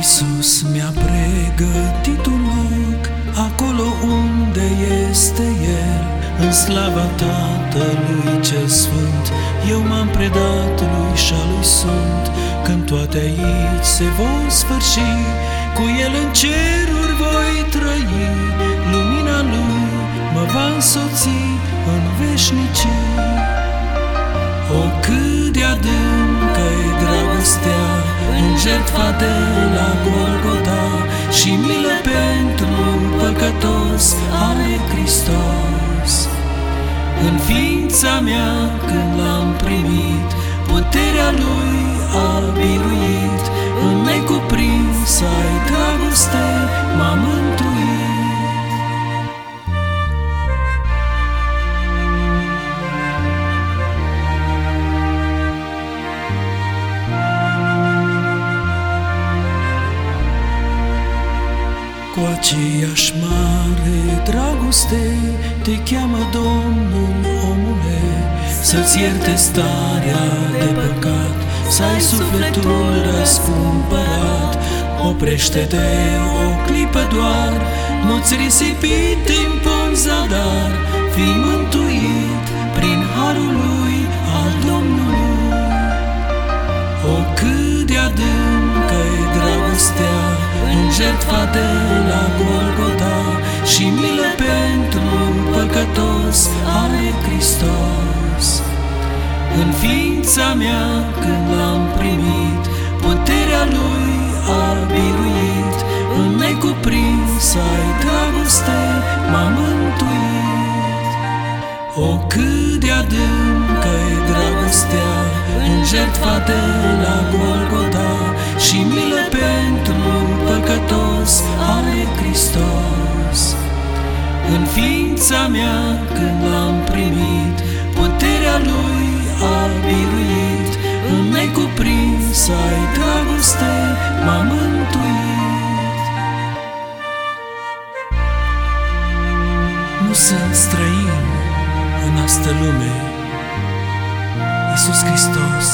Isus mi-a pregătit un loc Acolo unde este El. În slava Tatălui ce Sfânt Eu m-am predat Lui și a Lui sunt. Când toate aici se vor sfârși Cu El în ceruri voi trăi. Lumina Lui mă va însoți în veșnicii. O cât de adâncă e dragostea În jertfa de păcătos ale Hristos. În ființa mea când l-am primit, Cu aceeași mare dragoste te cheamă Domnul, omule, Să-ți ierte starea de păcat, să ai sufletul răscumpărat. Oprește-te o clipă doar, nu-ți risipi timpul în zadar, fii mântuit prin harul lui al Domnului. O, cât de adâncă-i dragostea în jertfa de la Golgota și milă pentru păcătos ale Hristos. În ființa mea când l-am primit, puterea Lui a biruit, în necuprins ai dragoste m-a mântuit. O, cât de adâncă-i dragostea în jertfa de la Golgota și milă pentru În ființa mea când l-am primit, puterea Lui a biruit, în necuprins ai dragoste m-a mântuit. Nu sunt străin în asta lume, Iisus Hristos